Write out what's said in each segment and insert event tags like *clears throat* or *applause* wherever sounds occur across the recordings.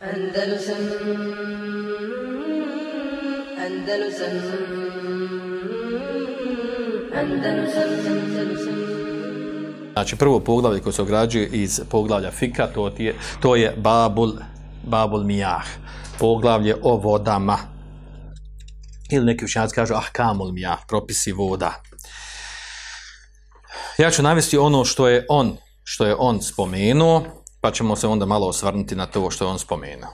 Andalusam Andalusam Andalusam Andalusam Znači prvo poglavlje koje se ograđuje iz poglavlja Fika, to je, to je Babul, Babul Mijah, poglavlje o vodama. Ili neki učenjaci kažu Ahkamul Mijah, propisi voda. Ja ću navesti ono što je on, što je on spomenuo, pa ćemo se onda malo osvrnuti na to što je on spomenuo.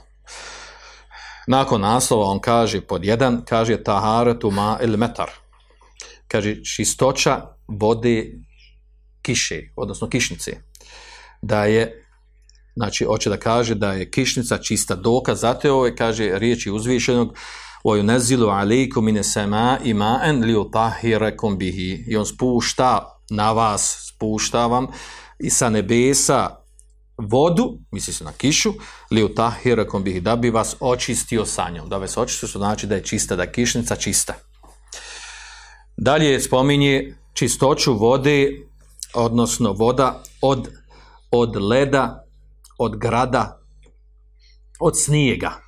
Nakon naslova on kaže pod jedan, kaže taharatu ma il metar. Kaže čistoća vode kiše, odnosno kišnice. Da je, znači, hoće da kaže da je kišnica čista dokaz, zato je ovo, kaže, riječi uzvišenog, alikum mine sema ima'en li utahirekum bihi. I on spušta na vas, spušta vam i sa nebesa vodu, misli se na kišu, li utahirekum bihi, da bi vas očistio sa njom. Da vas očistio, što znači da je čista, da je kišnica čista. Dalje spominje čistoću vode odnosno voda od, od leda, od grada, od snijega.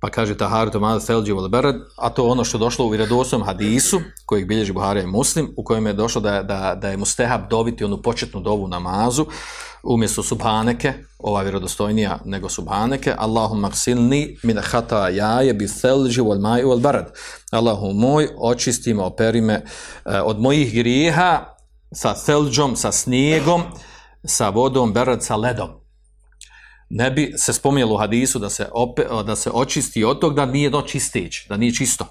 Pa kaže Taharu Tomada Selđi a to ono što došlo u vjerodostojnom hadisu, kojeg bilježi Buharija i Muslim, u kojem je došlo da, da, da je mustehab dobiti onu početnu dovu namazu, umjesto subhaneke, ova vjerodostojnija nego subhaneke, Allahumma ksilni min hata jaje bi selđi wal maju wal barad. Allahu moj, očisti me, operi me eh, od mojih grijeha sa selđom, sa snijegom, sa vodom, berad, sa ledom. Ne bi se spominjalo u hadisu da se, da se očisti od tog da nije do čisteć, da nije čisto.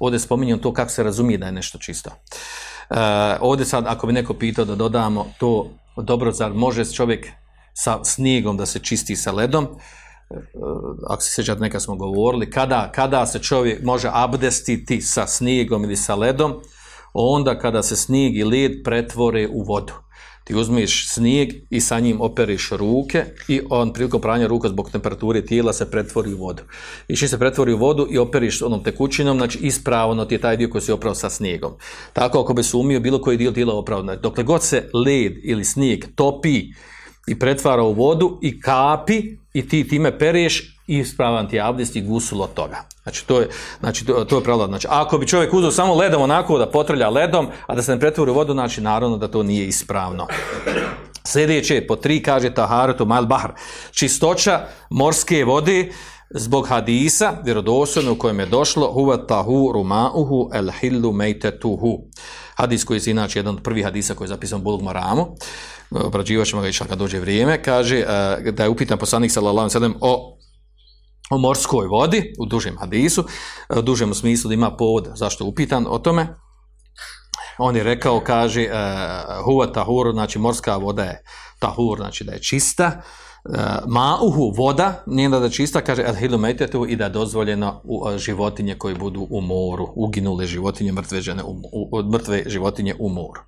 Ovdje spominjem to kako se razumije da je nešto čisto. Uh, ovdje sad, ako bi neko pitao da dodamo to, dobro, zar može čovjek sa snijegom da se čisti sa ledom, uh, ako se sjećate, neka smo govorili, kada, kada se čovjek može abdestiti sa snijegom ili sa ledom, onda kada se snijeg i led pretvore u vodu. Ti uzmeš snijeg i sa njim operiš ruke i on prilikom pranja ruka zbog temperature tijela se pretvori u vodu. I čim se pretvori u vodu i operiš onom tekućinom, znači ispravno ti je taj dio koji si oprao sa snijegom. Tako ako bi umio bilo koji dio tijela oprao, znači, dokle god se led ili snijeg topi i pretvara u vodu i kapi i ti time pereš ispravan ti abdest i gusul od toga. Znači, to je, znači, to, to je pravilo. Znači, ako bi čovjek uzeo samo ledom onako da potrlja ledom, a da se ne pretvori u vodu, znači, naravno da to nije ispravno. Sljedeće, po tri kaže Taharatu Mal Bahr. Čistoća morske vode zbog hadisa, vjerodostojno u kojem je došlo, huva tahu rumauhu el hillu mejtetuhu. Hadis koji je inače jedan od prvih hadisa koji je zapisan u Bulug Maramu, obrađivat ćemo ga išla kad dođe vrijeme, kaže eh, da je upitan poslanik sallallahu sallam o o morskoj vodi, u dužem hadisu, e, u dužem smislu da ima povod zašto je upitan o tome. On je rekao, kaže, e, huva tahur, znači morska voda je tahur, znači da je čista, mauhu, voda, nije da čista, kaže el hilumetetu i da je dozvoljeno u životinje koji budu u moru, uginule životinje, mrtve, žene, u, mrtve životinje u moru.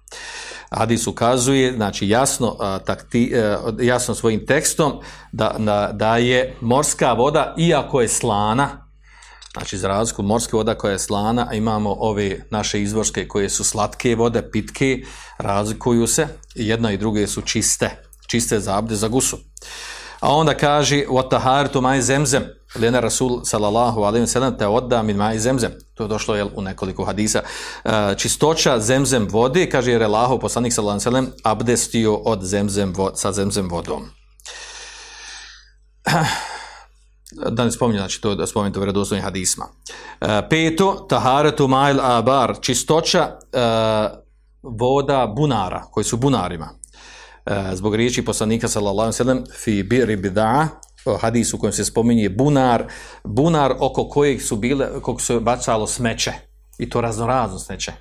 Hadis ukazuje, znači jasno, takti, e, jasno svojim tekstom da, da je morska voda, iako je slana, znači za razliku morske voda koja je slana, a imamo ove naše izvorske koje su slatke vode, pitke, razlikuju se, jedna i druge su čiste, čiste za abde, za gusu. A onda kaže, وَتَهَارْتُ مَاِ zemzem, Lena Rasul sallallahu alaihi sallam te odda min maj zemzem. To je došlo jel, u nekoliko hadisa. E, čistoća zemzem vode, kaže jer je Allahov poslanik sallallahu alaihi sallam abdestio od zemzem sa zemzem vodom. *clears throat* Da ne spominjem, znači to da spominjem to vjerodostojnim hadisma. E, peto, taharatu mail abar, čistoća e, voda bunara, koji su bunarima. Zbog riječi poslanika sallallahu alaihi sallam fi bi bida hadis u kojem se spominje bunar, bunar oko kojeg su bile, kog se bacalo smeće i to raznorazno smeće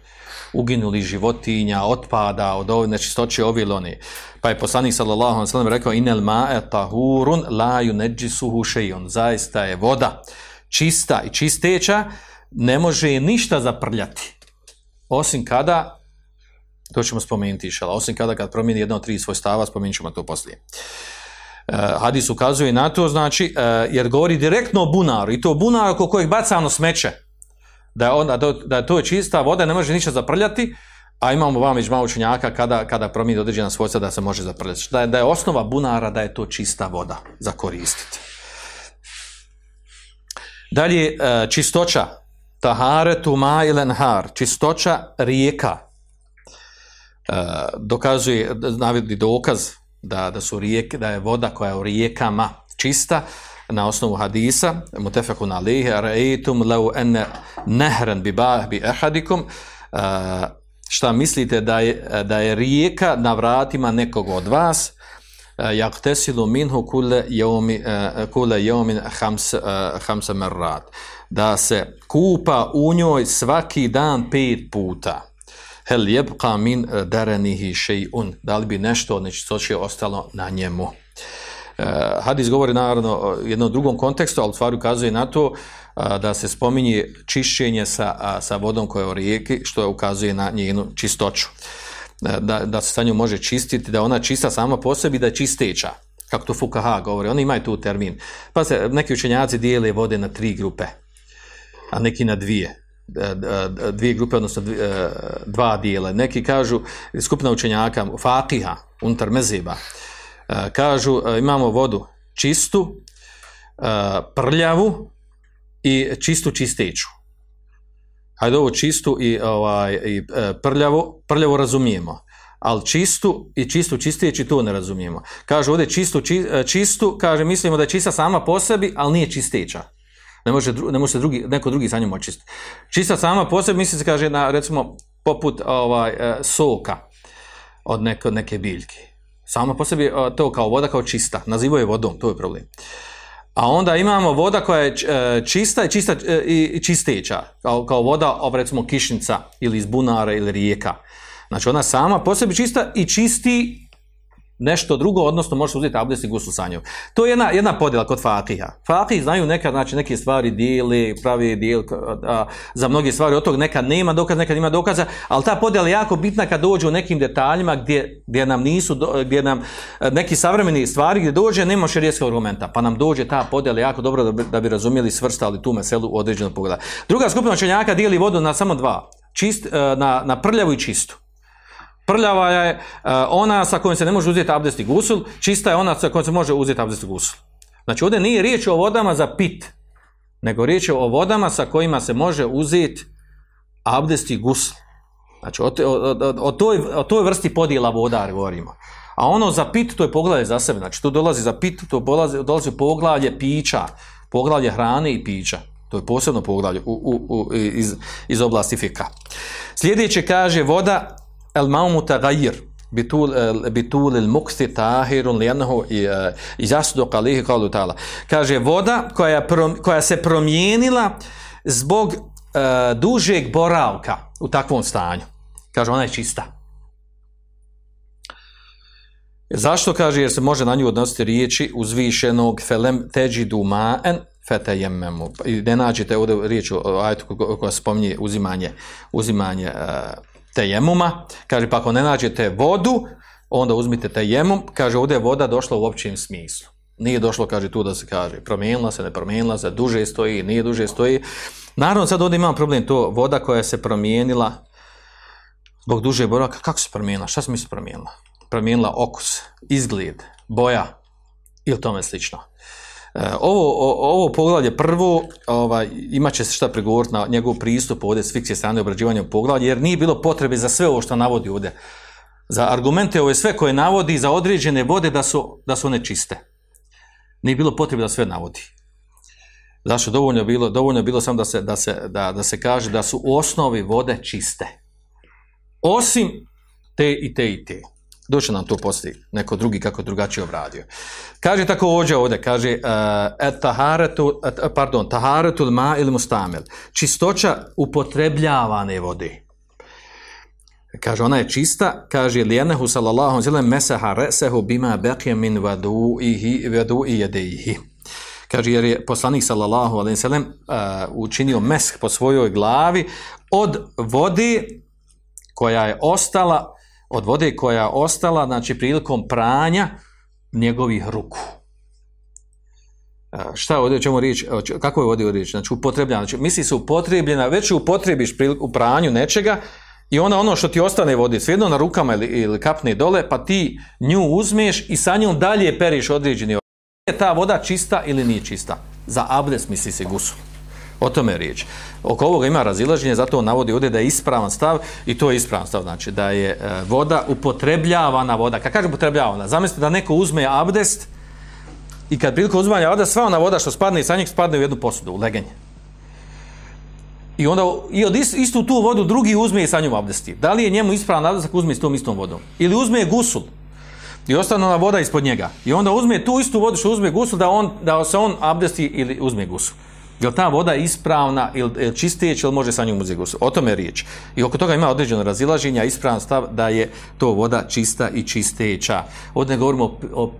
uginuli životinja, otpada, od ove nečistoće oviloni. Pa je poslanik sallallahu alejhi ve sellem rekao inel ma'e tahurun la yunajjisuhu shay'un. Zaista je voda čista i čisteća, ne može je ništa zaprljati. Osim kada to ćemo spomenuti išala, osim kada kad promijeni jedno od tri svojstava, spomenut ćemo to poslije. Eh, hadis ukazuje na to, znači, eh, jer govori direktno o bunaru, i to bunar oko kojeg bacano smeće, da je, onda, da je to čista voda, ne može ništa zaprljati, a imamo vam već malo učenjaka kada, kada promijeni određena svojstva da se može zaprljati. Da je, da je osnova bunara da je to čista voda za koristiti. Dalje, e, čistoća. Taharetu ma ilen har. Čistoća rijeka. E, dokazuje, navodi dokaz da, da su rijeke, da je voda koja je u rijekama čista na osnovu hadisa mutefakun alihi ra'aytum law anna nahran bi bi ahadikum e, šta mislite da je, da je rijeka na vratima nekog od vas jaktesilu minhu kule jeumi, kule jeumin hams, hamsa merrat. Da se kupa u njoj svaki dan pet puta. Hel jebqa min darenihi še'un. Da li bi nešto od nečistoće ostalo na njemu? Hadis govori naravno o jednom drugom kontekstu, ali u stvari ukazuje na to da se spominje čišćenje sa, sa vodom koja je u rijeki, što ukazuje na njenu čistoću da, da se sa njom može čistiti, da ona čista sama po sebi, da je čisteća, kako to Fukaha govori, oni imaju tu termin. Pa se neki učenjaci dijele vode na tri grupe, a neki na dvije. Dvije grupe, odnosno e, dva dijela. Neki kažu, skupina učenjaka, Fatiha, unutar mezeba, e, kažu e, imamo vodu čistu, prljavu i čistu čisteću hajde ovo čistu i, ovaj, i e, prljavo, razumijemo, ali čistu i čistu čisteći to ne razumijemo. Kaže ovdje čistu, e, čistu, kaže mislimo da je čista sama po sebi, ali nije čisteća. Ne može, ne može drugi, neko drugi za njom očistiti. Čista sama po sebi misli se kaže na recimo poput ovaj, e, soka od neke, neke biljke. Sama po sebi to kao voda kao čista. Nazivaju je vodom, to je problem. A onda imamo voda koja je e, čista i čista e, i čisteća, kao, kao voda, recimo kišnica ili iz bunara ili rijeka. Znači ona sama po sebi čista i čisti nešto drugo, odnosno možeš uzeti abdest i gusu sa njom. To je jedna, jedna podjela kod Fatiha. Fatih znaju nekad, znači neke stvari dijeli, pravi dijel, za mnoge stvari od toga nekad nema dokaza, nekad ima dokaza, ali ta podjela je jako bitna kad dođe u nekim detaljima gdje, gdje nam nisu, gdje nam e, neki savremeni stvari gdje dođe nema šerijetskog argumenta, pa nam dođe ta podjela jako dobro da bi, da bi razumjeli svrstali tu meselu u određenom pogledu. Druga skupina učenjaka dijeli vodu na samo dva, čist, e, na, na prljavu i čistu. Prljava je e, ona sa kojom se ne može uzeti abdest i gusul, čista je ona sa kojom se može uzeti abdest i gusul. Znači ovdje nije riječ o vodama za pit, nego riječ je o vodama sa kojima se može uzeti abdest i gusul. Znači o, o, toj, o toj vrsti podjela voda govorimo. A ono za pit, to je poglavlje za sebe. Znači, tu dolazi za pit, to dolazi, dolazi poglavlje pića, poglavlje hrane i pića. To je posebno poglavlje u, u, u, iz, iz oblasti fika. Sljedeće kaže voda maumu tagajir bitul bitul il muksi tahirun lianahu yasduq alayhi qalu ta'ala kaže voda koja koja se promijenila zbog uh, dužeg boravka u takvom stanju. Kaže ona je čista. Zašto? Kaže jer se može na nju odnositi riječi uzvišenog felem teđidu ma'en fetejemmemu. I ne nađete ovdje riječ o koja spominje uzimanje, uzimanje uh, tejemuma, kaže pa ako ne nađete vodu, onda uzmite tejemum, kaže ovdje je voda došla u općem smislu. Nije došlo, kaže tu da se kaže, promijenila se, ne promijenila se, duže stoji, nije duže stoji. Naravno, sad ovdje imam problem, to voda koja se promijenila zbog duže boravka, kako se promijenila, šta se misli promijenila? Promijenila okus, izgled, boja ili tome slično. E, ovo, ovo poglavlje prvo ovaj, imat će se šta pregovoriti na njegov pristup ovdje s fikcije strane obrađivanja poglavlja, jer nije bilo potrebe za sve ovo što navodi ovdje. Za argumente ove sve koje navodi za određene vode da su, da su one čiste. Nije bilo potrebe da sve navodi. Zašto dovoljno bilo? Dovoljno bilo samo da se, da, se, da, da se kaže da su osnovi vode čiste. Osim te i te i te. Doće nam to poslije, neko drugi kako drugačije obradio. Kaže također ovdje, kaže, uh, taharatu, pardon, taharatul ma ili mustamel, čistoća upotrebljavane vode. Kaže, ona je čista, kaže, lijenehu sallallahu zilem mesaha resehu bima beqje min vadu i, vadu i jedeihi. Kaže, jer je poslanik sallallahu alaihi sallam uh, učinio mesh po svojoj glavi od vode koja je ostala od vode koja je ostala, znači prilikom pranja njegovih ruku. Šta ovdje o čemu riječ, kako je ovdje riječ? Znači upotrebljena, znači misli se upotrebljena, već upotrebiš u pranju nečega i onda ono što ti ostane vodi, svejedno na rukama ili, ili kapne dole, pa ti nju uzmeš i sa njom dalje periš određeni je ta voda čista ili nije čista? Za abdes misli se gusul. O tome je riječ. Oko ovoga ima razilaženje, zato on navodi ovdje da je ispravan stav i to je ispravan stav, znači da je e, voda upotrebljavana voda. Kad kaže upotrebljavana, zamislite da neko uzme abdest i kad prilikom uzmanja abdest, sva ona voda što spadne i sa njeg spadne u jednu posudu, u legenje. I onda i od ist- istu tu vodu drugi uzme i sa njom abdesti. Da li je njemu ispravan abdest ako uzme s tom istom vodom? Ili uzme gusul i ostane ona voda ispod njega. I onda uzme tu istu vodu što uzme gusul da, on, da se on abdesti ili uzme gusul. Je ta voda ispravna ili čisteća ili može sa njom uzeti? O tome je riječ. I oko toga ima određeno razilaženja, ispravan stav da je to voda čista i čisteća. Ovdje ne govorimo,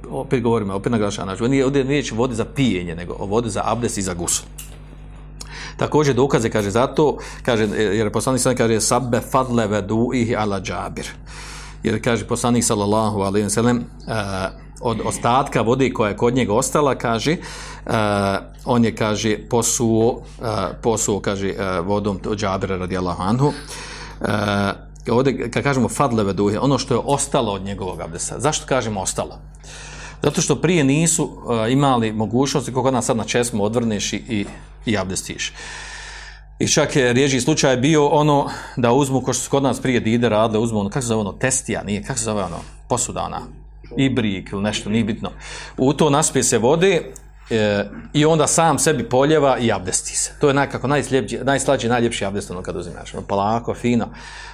opet govorimo, opet naglašavam, nije ovdje nije riječ vodi za pijenje, nego o vodi za abdest i za gusul. Također dokaze kaže zato, kaže, jer poslanik kaže sabbe fadle vedu'ihi ala džabir. Jer kaže poslanik sallallahu alaihi wa sallam uh, od ostatka vode koja je kod njega ostala, kaže, uh, on je, kaže, posuo, uh, posuo, kaže, uh, vodom od džabira radijallahu anhu. Ovdje, kad kažemo fadle vedu'ihi, ono što je ostalo od njegovog abdesa. Zašto kažemo ostalo? Zato što prije nisu imali mogućnosti, kako nas sad na česmu odvrneš i, i, i abdestiš. I čak je rijeđi slučaj bio ono da uzmu, ko što su kod nas prije dide radile, uzmu ono, kako se zove ono, testija, nije, kako se zove ono, posuda ona, ibrik ili nešto, nije bitno. U to naspije se vode e, i onda sam sebi poljeva i abdesti se. To je nekako najslađi, najljepši abdest ono kad uzimaš, ono, polako, fino.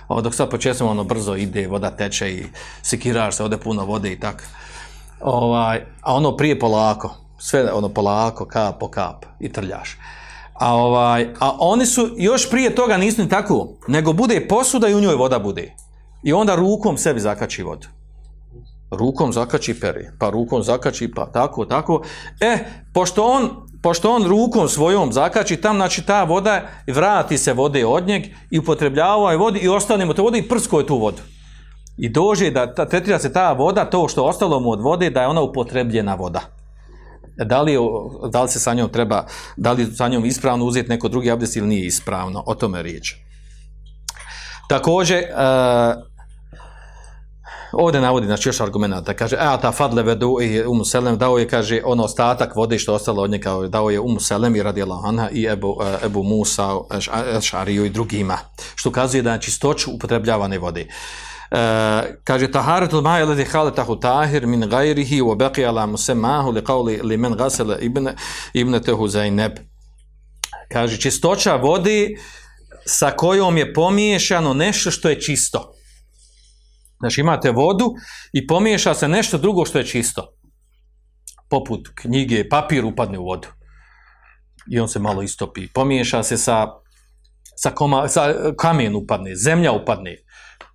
Ovo, dok sad počesom ono brzo ide, voda teče i sekiraš se, ode puno vode i tako. Ovaj, a ono prije polako, sve ono polako, kap po kap i trljaš. A, ovaj, a oni su, još prije toga nisu ni tako, nego bude posuda i u njoj voda bude. I onda rukom sebi zakači vodu. Rukom zakači peri, pa rukom zakači, pa tako, tako. E, pošto on, pošto on rukom svojom zakači tam, znači ta voda, vrati se vode od njeg i upotrebljava je vodi i ostane mu te vode i prsko je tu vodu. I dođe da ta, tretira se ta voda, to što ostalo mu od vode, da je ona upotrebljena voda. Da li, da li se sa njom treba, da li sa njom ispravno uzeti neko drugi abdest ili nije ispravno, o tome je riječ. Također, uh, ovdje navodi, znači još argumenta, kaže, a ta fadle vedu i umu selem, dao je, kaže, ono ostatak vode što ostalo od njega, dao je umu selem i radi anha i Ebu, uh, Ebu Musa, Ešariju i drugima, što ukazuje da je čistoću upotrebljavane vode. Uh, kaže taharatul ma'i alladhi khalatahu tahir min ghayrihi wa baqiya ala musammahu li qawli liman ghasala ibn ibnatahu Zainab. Kaže čistoća vode sa kojom je pomiješano nešto što je čisto znači imate vodu i pomiješa se nešto drugo što je čisto poput knjige papir upadne u vodu i on se malo istopi pomiješa se sa sa, koma, sa kamen upadne zemlja upadne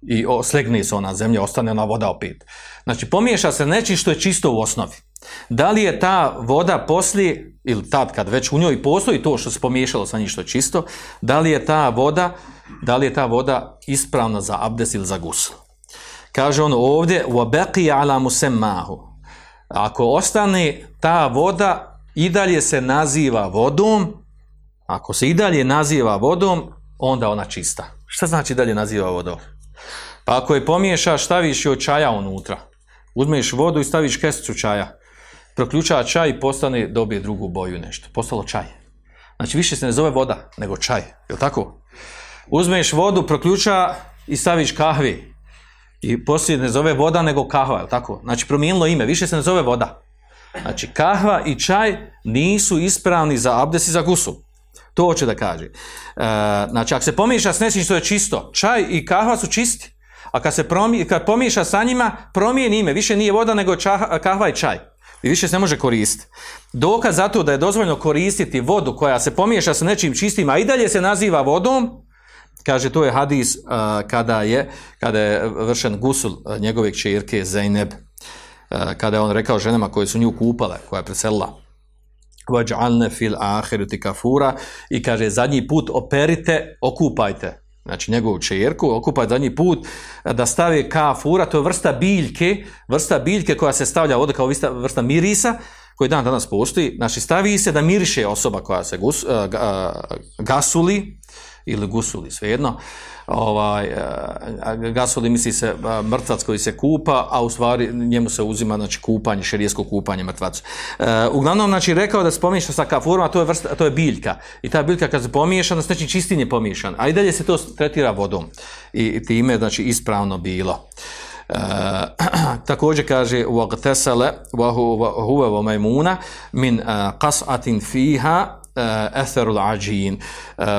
i slegne se ona zemlja, ostane ona voda opet. Znači, pomiješa se nečim što je čisto u osnovi. Da li je ta voda poslije, ili tad kad već u njoj postoji to što se pomiješalo sa njim čisto, da li je ta voda, da li je ta voda ispravna za abdes ili za gusl? Kaže on ovdje, وَبَقِيَ عَلَى مُسَمَّاهُ Ako ostane ta voda i dalje se naziva vodom, ako se i dalje naziva vodom, onda ona čista. Šta znači dalje naziva vodom? Pa ako je pomiješaš, staviš joj čaja unutra. Uzmeš vodu i staviš kesicu čaja. Proključa čaj i postane, dobije drugu boju nešto. Postalo čaj. Znači više se ne zove voda, nego čaj. Je tako? Uzmeš vodu, proključa i staviš kahvi. I poslije ne zove voda, nego kahva. Je tako? Znači promijenilo ime. Više se ne zove voda. Znači kahva i čaj nisu ispravni za abdes i za gusul. To hoće da kaže. E, znači, ako se pomiješa s nečim što je čisto, čaj i kahva su čisti. A kad se promi, kad pomiješa sa njima, promijeni ime. Više nije voda, nego čah, kahva i čaj. I više se ne može koristiti. Dokaz za to da je dozvoljeno koristiti vodu koja se pomiješa sa nečim čistim, a i dalje se naziva vodom, kaže, to je hadis uh, kada, je, kada je vršen gusul uh, njegove čirke Zeyneb, uh, kada je on rekao ženama koje su nju kupale, koja je preselila, vađalne fil ahireti kafura i kaže zadnji put operite, okupajte znači njegovu čerku, okupajte zadnji put da stavi kafura, to je vrsta biljke, vrsta biljke koja se stavlja ovdje kao vrsta, vrsta mirisa, koji dan danas postoji, znači stavi se da miriše osoba koja se gus, uh, gasuli ili gusuli, svejedno. Ovaj, e, gasuli misli se e, mrtvac koji se kupa, a u stvari njemu se uzima znači, kupanje, šerijesko kupanje mrtvacu. E, uglavnom, znači, rekao da se pomiješa sa kafurom, a to je, vrsta, to je biljka. I ta biljka kad se pomiješana, znači čistin je pomiješan. A i dalje se to tretira vodom. I time, znači, ispravno bilo. E, *clears throat* također kaže وَغْتَسَلَ وَهُوَ وَمَيْمُونَ min قَسْعَةٍ فِيهَا etherul ađin.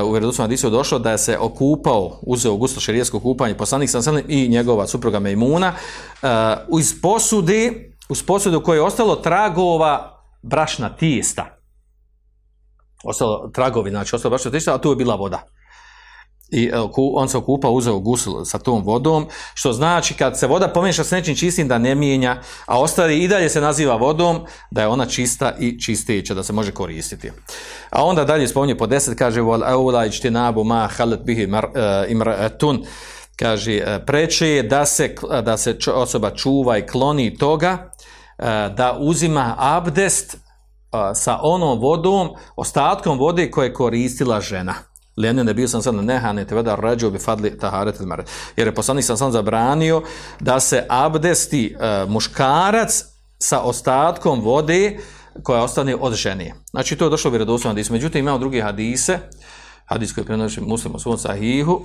U vjerodostojnom hadisu je došlo da je se okupao, uzeo gusto šerijetsko kupanje poslanik sam i njegova supruga Mejmuna iz posude, uz posudu u kojoj je ostalo tragova brašna tijesta. Ostalo tragovi, znači ostalo brašna tijesta, a tu je bila voda i e, on se okupa, uzeo gusl sa tom vodom, što znači kad se voda pomiješa s nečim čistim da ne mijenja, a ostali i dalje se naziva vodom, da je ona čista i čisteća, da se može koristiti. A onda dalje spominje po deset, kaže ma halet bihi e, imratun, kaže e, preče je da se, da se osoba čuva i kloni toga, da uzima abdest sa onom vodom, ostatkom vode koje je koristila žena. Lene ne bio sam sad nehane te veda rađo bi fadli taharet Jer je poslanik sam sam zabranio da se abdesti uh, muškarac sa ostatkom vode koja ostane od žene. Znači to je došlo vjerodostojno hadis. Međutim imamo drugi hadise, hadis koji prenosi muslim u svom sahihu,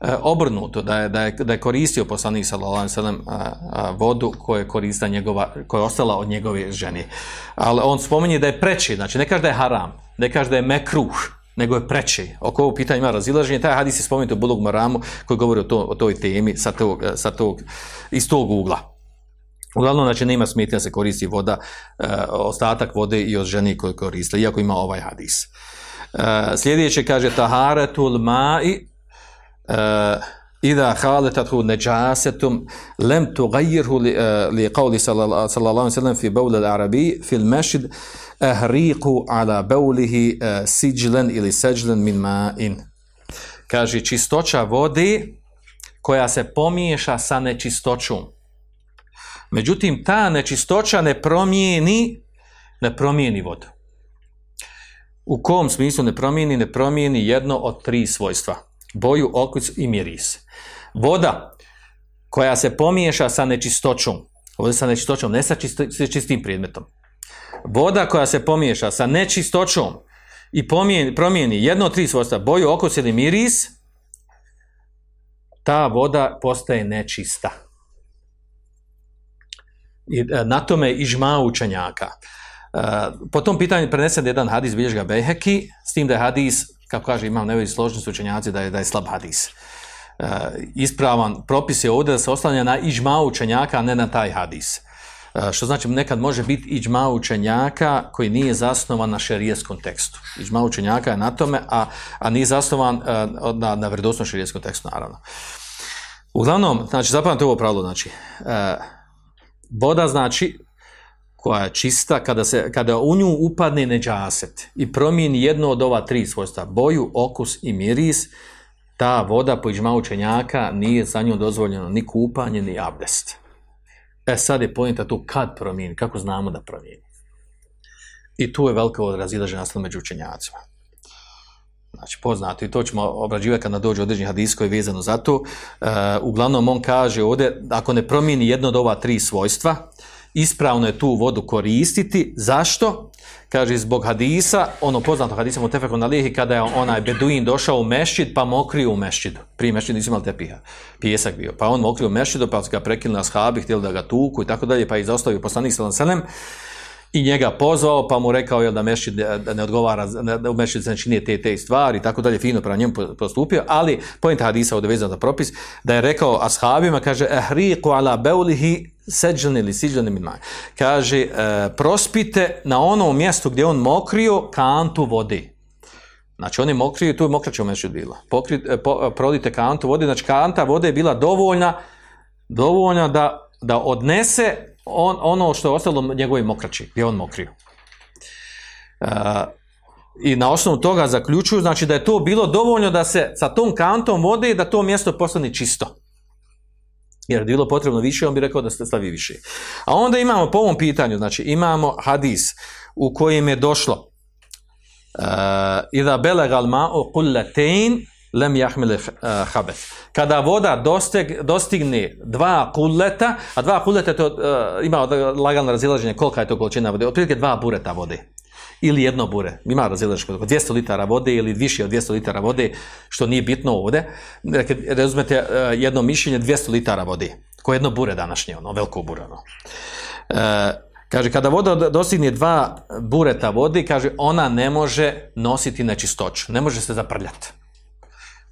e, obrnuto, da je, da, je, da je koristio poslanik sallallahu alejhi vodu koja je korista njegova, koja je ostala od njegove žene. Ali on spominje da je preči, znači ne kaže da je haram, ne kaže da je mekruh, nego je preče. Oko ovog pitanja ima razilaženje. Taj hadis je spomenut u Bulog Maramu koji govori o, to, o toj temi sa tog, sa tog, iz tog ugla. Uglavnom, znači, nema smetnja se koristi voda, e, ostatak vode i od ženi koji koriste, iako ima ovaj hadis. E, sljedeće kaže taharetul ma'i e, Ida haletathu neđasetum lem tugajirhu li, uh, li qavli sallallahu sallam fi bawla al-arabi fil mešid ehriku ala baulihi uh, siđlen ili seđlen min ma'in. Kaže, čistoća vode koja se pomiješa sa nečistoćom. Međutim, ta nečistoća ne promijeni, ne promijeni vodu. U kom smislu ne promijeni? Ne promijeni jedno od tri svojstva. Boju, okus i miris. Voda koja se pomiješa sa nečistoćom, ovdje sa nečistoćom, ne sa čistim predmetom. Voda koja se pomiješa sa nečistoćom i promijeni jedno od tri svojstva, boju, okus ili miris, ta voda postaje nečista. I e, na tome ižma učenjaka. E, po tom pitanju prenesen jedan hadis bilježga Beheki, s tim da je hadis, kako kaže imam nevi složnosti učenjaci, da je, da je slab hadis. E, ispravan propis je ovdje da se oslanja na iđma učenjaka, a ne na taj hadis. E, što znači nekad može biti iđma učenjaka koji nije zasnovan na šerijeskom tekstu. Iđma učenjaka je na tome, a, a nije zasnovan e, na, na vredosnom šerijeskom tekstu, naravno. Uglavnom, znači, zapamte ovo pravilo, znači, voda znači koja je čista, kada, se, kada u nju upadne neđaset i promijeni jedno od ova tri svojstva, boju, okus i miris, ta voda po ižma učenjaka nije za nju dozvoljeno ni kupanje, ni abdest. E sad je pojenta tu kad promijeni, kako znamo da promijeni. I tu je velika razilažena među učenjacima. Znači, poznato i to ćemo obrađivati kada dođe određeni hadis koji je vezano za to. E, uglavnom, on kaže ovdje, ako ne promijeni jedno od ova tri svojstva, ispravno je tu vodu koristiti. Zašto? Kaže, zbog hadisa, ono poznato hadisa mu tefeku na lihi, kada je onaj beduin došao u mešćid, pa mokrio u mešćidu. Prije mešćida nisu imali tepiha, pijesak bio. Pa on mokrio u mešćidu, pa su ga prekinuli na shabi, htjeli da ga tuku i tako dalje, pa je izostavio poslanik sallam i njega pozvao, pa mu rekao jel, da mešćid da ne odgovara, da u mešćid se ne čini te, te stvari tako dalje, fino prema njemu postupio, ali pojenta hadisa ovdje vezan za propis, da je rekao ashabima, kaže, ehriku ala beulihi seđan ili siđan min Kaže, e, prospite na onom mjestu gdje on mokrio kantu vode. Znači on je mokrio tu je mokraća u mešćid bila. Pokri, e, po, e, prodite kantu vode, znači kanta vode je bila dovoljna, dovoljna da, da odnese on, ono što je ostalo njegove mokraći, gdje on mokrio. Uh, I na osnovu toga zaključuju, znači da je to bilo dovoljno da se sa tom kantom vode da to mjesto postane čisto. Jer je bilo potrebno više, on bi rekao da se stavi više. A onda imamo po ovom pitanju, znači imamo hadis u kojem je došlo uh, Ida belegal ma'u kullatein lem jahmile uh, habet. Kada voda dosteg, dostigne dva kuleta, a dva kuleta to uh, ima lagano razilaženje kolika je to količina vode, otprilike dva bureta vode ili jedno bure. Ima razilaženje oko 200 litara vode ili više od 200 litara vode, što nije bitno ovdje. Dakle, razumete uh, jedno mišljenje 200 litara vode, koje jedno bure današnje, ono, veliko bure. Ono. Uh, Kaže, kada voda dostigne dva bureta vode, kaže, ona ne može nositi nečistoću, ne može se zaprljati.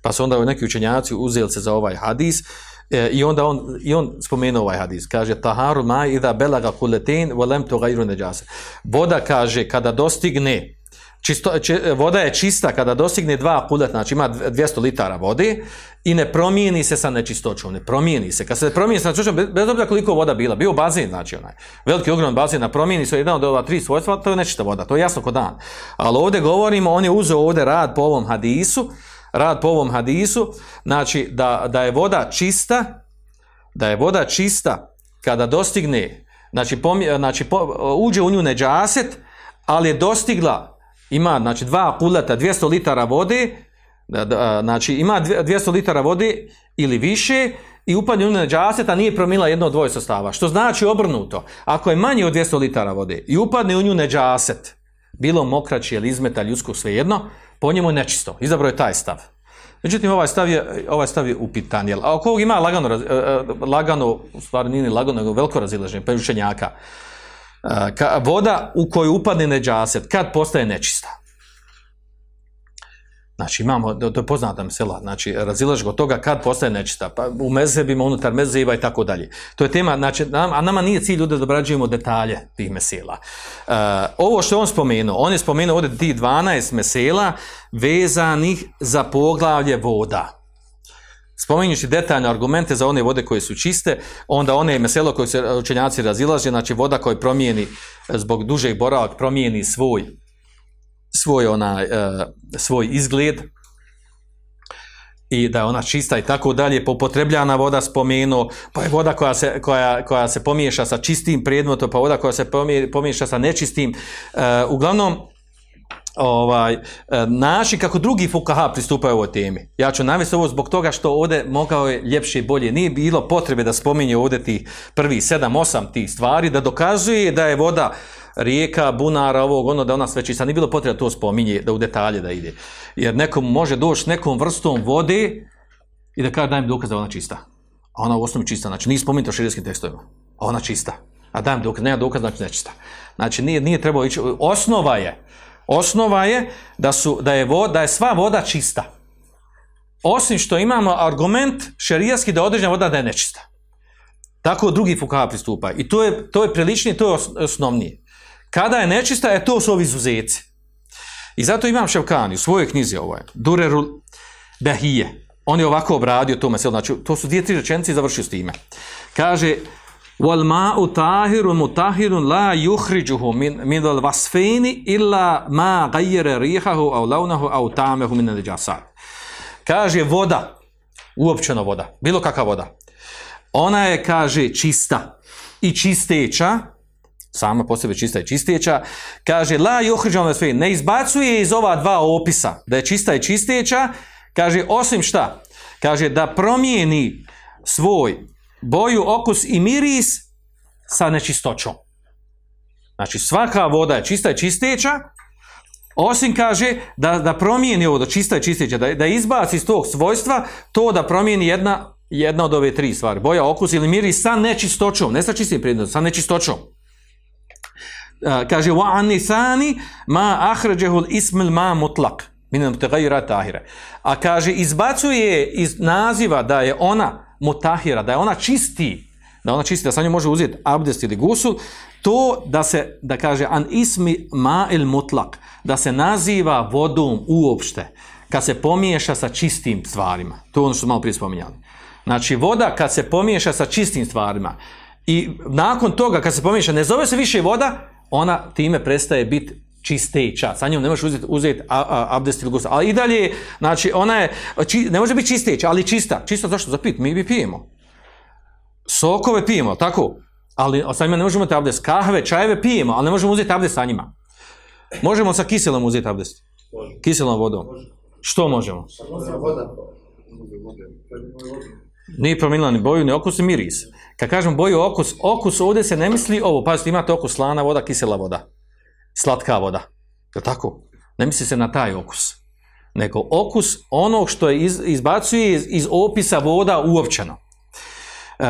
Pa su onda neki učenjaci uzeli se za ovaj hadis e, i onda on, i on spomenuo ovaj hadis. Kaže, taharu ma idha belaga kuletin volem to gajru neđase. Voda, kaže, kada dostigne Čisto, či, voda je čista kada dostigne dva kulet, znači ima 200 litara vode i ne promijeni se sa nečistoćom, ne promijeni se. Kad se promijeni sa nečistoćom, bez, obzira koliko voda bila, bio bazen, znači onaj, veliki ogroman bazen, na promijeni se jedan od ova tri svojstva, to je nečista voda, to je jasno kod dan. Ali ovdje govorimo, on je uzeo ovdje rad po ovom hadisu, rad po ovom hadisu, znači da, da je voda čista, da je voda čista kada dostigne, znači, pomije, znači po, uđe u nju neđaset, ali je dostigla ima znači dva kuleta 200 litara vode, da, da, znači ima 200 litara vode ili više i upadne u neđaset, a nije promila jedno od dvoje sastava. Što znači obrnuto. Ako je manje od 200 litara vode i upadne u nju neđaset, bilo mokraći ili izmeta ljudskog svejedno, po njemu je nečisto. Izabro je taj stav. Međutim, ovaj stav je, ovaj stav je upitan. Jel? A oko ovog ima lagano, lagano, u stvari nije lagano, nego veliko razilaženje, pa učenjaka. Ka, voda u koju upadne neđaset, kad postaje nečista? Znači imamo, to je poznata mesela, znači razilaž go toga kad postaje nečista, pa u mezebima, unutar mezeba i tako dalje. To je tema, znači, a nama nije cilj ljudi da obrađujemo detalje tih mesela. Uh, ovo što on spomenuo, on je spomenuo ovdje tih 12 mesela vezanih za poglavlje voda. Spominjući detaljne argumente za one vode koje su čiste, onda one meselo koje se učenjaci razilaže, znači voda koja promijeni zbog dužeg boravak, promijeni svoj svoj onaj uh, svoj izgled i da je ona čista i tako dalje popotrebljana voda spomenu pa je voda koja se, koja, koja se pomiješa sa čistim predmetom pa voda koja se pomiješa sa nečistim uh, uglavnom ovaj naši kako drugi fukaha pristupaju ovoj temi. Ja ću navesti ovo zbog toga što ovdje mogao je ljepše i bolje. Nije bilo potrebe da spominje ovdje ti prvi sedam, osam tih stvari, da dokazuje da je voda rijeka, bunara, ovog, ono, da ona sve čista. Nije bilo potreba to spominje, da u detalje da ide. Jer nekom može doći nekom vrstom vode i da kaže dajem dokaz da ona čista. A ona u osnovi čista, znači nije spomenuto širijskim tekstovima. A ona čista. A dajem dokaz, nema dokaz, znači nečista. Znači nije, nije trebalo ići, osnova je, osnova je da, su, da, je voda, da je sva voda čista. Osim što imamo argument šerijski da određena voda da je nečista. Tako drugi fukaha pristupa. I to je, to je priličnije, to je osnovnije. Kada je nečista, je to su ovi izuzeci. I zato imam Ševkani u svojoj knjizi ovaj, Durerul Behije. On je ovako obradio to znači to su dvije, tri rečenice i završio s time. Kaže, wal ma'u tahirun mutahirun la yukhrijuhu min min al illa ma ghayyara rihahu aw lawnahu aw ta'amahu min al-najasat. Kaže voda, uopćena voda, bilo kakva voda. Ona je kaže čista i čisteća, sama po sebi čista i čisteća, kaže la yukhrijuhu sve ne izbacuje iz ova dva opisa da je čista i čisteća, kaže osim šta? Kaže da promijeni svoj boju, okus i miris sa nečistoćom. Znači svaka voda je čista i čisteća, osim kaže da, da promijeni ovo do čista i čisteća, da, da izbaci iz tog svojstva to da promijeni jedna, jedna od ove tri stvari. Boja, okus ili miris sa nečistoćom, ne sa čistim predmetom, sa nečistoćom. Uh, kaže wa anisani ma akhrajahu al-ism ma mutlaq al-mutaghayyira tahira. A kaže izbacuje iz naziva da je ona mutahira, da je ona čisti, da ona čisti, da sa njom može uzeti abdest ili gusul, to da se, da kaže, an ismi ma il mutlak, da se naziva vodom uopšte, kad se pomiješa sa čistim stvarima. To je ono što malo prije spominjali. Znači, voda kad se pomiješa sa čistim stvarima i nakon toga kad se pomiješa, ne zove se više voda, ona time prestaje biti čisteća. Sa njom ne možeš uzeti, uzeti abdest ili gusta. Ali i dalje, znači, ona je, či, ne može biti čisteća, ali čista. Čista zašto? Za pit. Mi bi pijemo. Sokove pijemo, tako? Ali sa njima ne možemo imati abdest. Kahve, čajeve pijemo, ali ne možemo uzeti abdest sa njima. Možemo sa kiselom uzeti abdest. Kiselom vodom. Što možemo? Nije promijenila ni boju, ni okus, ni miris. Kad kažem boju, okus, okus ovdje se ne misli ovo, pazite, imate okus slana voda, kisela voda, slatka voda. Je tako? Ne misli se na taj okus. Nego okus onog što je iz, izbacuje iz, opisa voda uopćeno. E,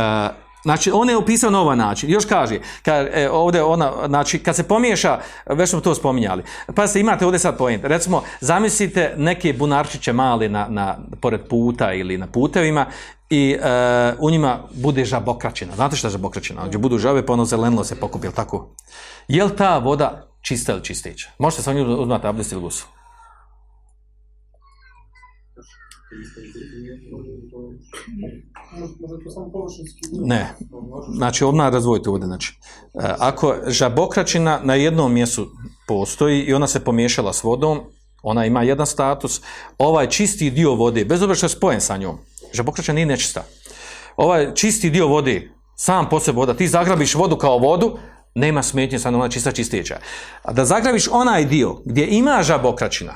Znači, on je opisao na ovaj način. Još kaže, kad, e, ovdje ona, znači, kad se pomiješa, već smo to spominjali, pa se imate ovdje sad point. Recimo, zamislite neke bunarčiće male na, na, pored puta ili na putevima i e, u njima bude žabokračina. Znate šta je žabokračina? Gdje budu žabe, pa ono zelenilo se pokupi, jel tako? Je li ta voda čista ili čisteća? Možete sa njim uzmati abdest ili gusu. Može to samo površinski. Ne. Znači, odmah razvojite ovdje. Znači, e, ako žabokračina na jednom mjestu postoji i ona se pomiješala s vodom, ona ima jedan status, ovaj čisti dio vode, bez obzira što je spojen sa njom, žabokračina nije nečista. Ovaj čisti dio vode, sam po sebi voda, ti zagrabiš vodu kao vodu, nema smetnje sa ona čista čisteća. A da zagrabiš onaj dio gdje ima žabokračina,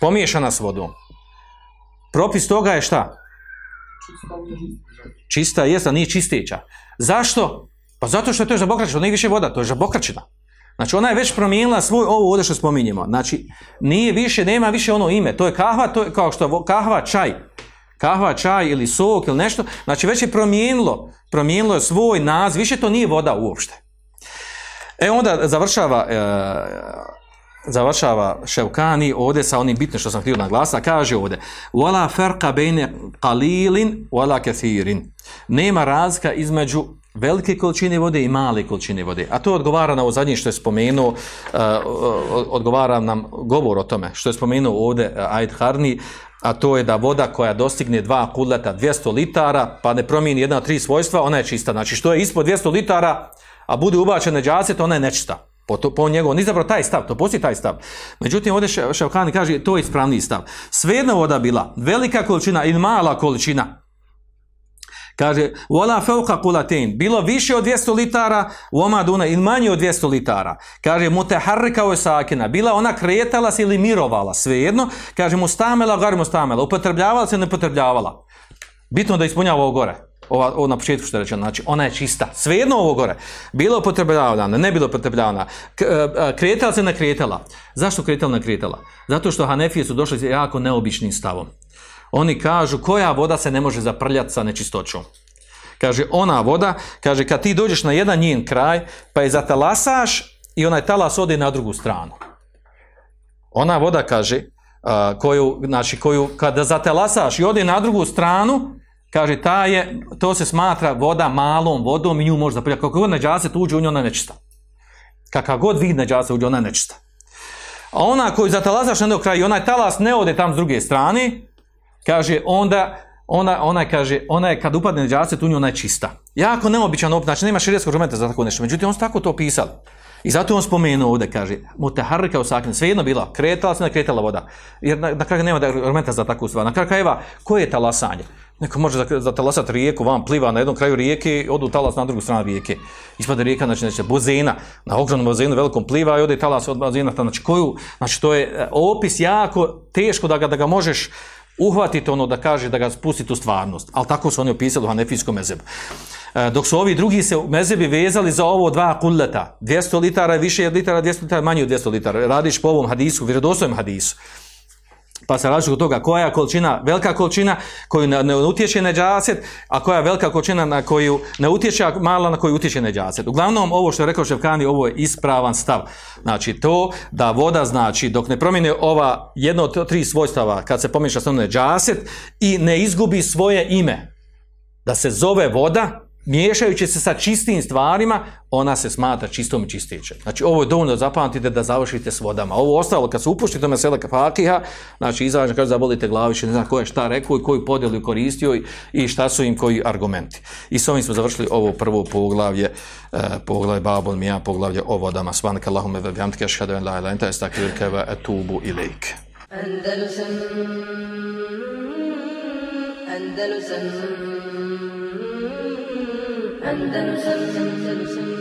pomiješana s vodom, propis toga je šta? Čista jest, a nije čisteća. Zašto? Pa zato što je to žabokračina, nije više voda, to je žabokračina. Znači ona je već promijenila svoj ovo ovdje što spominjemo. Znači nije više, nema više ono ime. To je kahva, to je kao što kahva, čaj. Kahva, čaj ili sok ili nešto. Znači već je promijenilo, promijenilo je svoj naziv, više to nije voda uopšte. E onda završava, e, završava Ševkani ovdje sa onim bitnim što sam htio naglasiti, kaže ovdje Wala ferqa bejne qalilin wala kathirin. Nema razlika između velike količine vode i male količine vode. A to odgovara na ovo zadnje što je spomenuo, uh, odgovara nam govor o tome, što je spomenuo ovdje uh, Aid Harni, a to je da voda koja dostigne dva kudleta 200 litara, pa ne promijeni jedna tri svojstva, ona je čista. Znači što je ispod 200 litara, a bude ubačena džacet, ona je nečista. Po, to, po njegovom, nije zapravo taj stav, to postoji taj stav. Međutim, ovdje Ševkani kaže, to je ispravniji stav. Svejedno voda bila, velika količina ili mala količina, Kaže, wala fauqa qulatain, bilo više od 200 litara, u duna ili manje od 200 litara. Kaže, mutaharrika wa sakina, bila ona kretala se ili mirovala, svejedno. Kaže, mustamela, gar mustamela, upotrebljavala se, ne upotrebljavala. Bitno da ispunjava ovo gore. Ova, ovo na početku što je rečeno, znači ona je čista. Svejedno ovo gore. Bilo upotrebljavana, ne bilo upotrebljavana. K- e, Kretala se, ne kretala. Zašto kretala, ne kretala? Zato što Hanefije su došli jako neobičnim stavom. Oni kažu koja voda se ne može zaprljati sa nečistoćom. Kaže, ona voda, kaže, kad ti dođeš na jedan njen kraj, pa je zatalasaš i onaj talas ode na drugu stranu. Ona voda, kaže, koju, znači, koju kada zatalasaš i ode na drugu stranu, kaže, ta je, to se smatra voda malom vodom i nju može zaprljati. Kako god neđaset uđe u nju, ona nečista. Kakav god vid neđasa uđe, ona nečista. A ona koju zatalasaš na kraju i onaj talas ne ode tam s druge strane, kaže onda ona, ona kaže, ona je kad upadne neđaset u nju ona je čista. Jako neobičan opet, znači nema širijetskog argumenta za tako nešto. Međutim, on su tako to pisali. I zato on spomenuo ovdje, kaže, mutaharrika u sakin, svejedno bila, kretala se, ne kretala voda. Jer na, na kraju nema argumenta za takvu stvar. Na kraju krajeva, koje je talasanje? Neko može za- zatalasati rijeku, vam pliva na jednom kraju rijeke, odu talas na drugu stranu rijeke. Ispada rijeka, znači, znači bozena, na ogromnom bazenu velikom pliva i ode talas od bazena, znači koju, znači to je e, opis jako teško da ga, da ga možeš uhvatiti ono da kaže da ga spustiti u stvarnost. Ali tako su oni opisali u Hanefijskom mezebu. E, dok su ovi drugi se mezebi vezali za ovo dva kulleta. 200 litara je više od litara, 200 litara je manje od 200 litara. Radiš po ovom hadisu, vjerodostojnom hadisu. Pa se različuje od toga koja je količina, velika količina koju ne, utječe neđaset, a koja je velika količina na koju ne utječe, a mala na koju utječe neđaset. Uglavnom, ovo što je rekao Ševkani, ovo je ispravan stav. Znači, to da voda, znači, dok ne promijeni ova jedno od tri svojstava, kad se pomiješa sa neđaset i ne izgubi svoje ime, da se zove voda, miješajući se sa čistim stvarima, ona se smatra čistom i čistićem. Znači, ovo je dovoljno da zapamtite da završite s vodama. Ovo ostalo, kad se upuštite na sela fakiha, znači, izađe, kaže, zabolite glaviće, ne znam ko je šta rekao i koju podjelu je koristio i, šta su im koji argumenti. I s ovim smo završili ovo prvo poglavlje, uh, poglavlje Babul Mija, poglavlje o vodama. Svanaka Allahume ve bihamdike, šhadu en la ilaha illa enta, estakfirke ve etubu ilejke. Andalusam Andalusam Andalusam Andalusam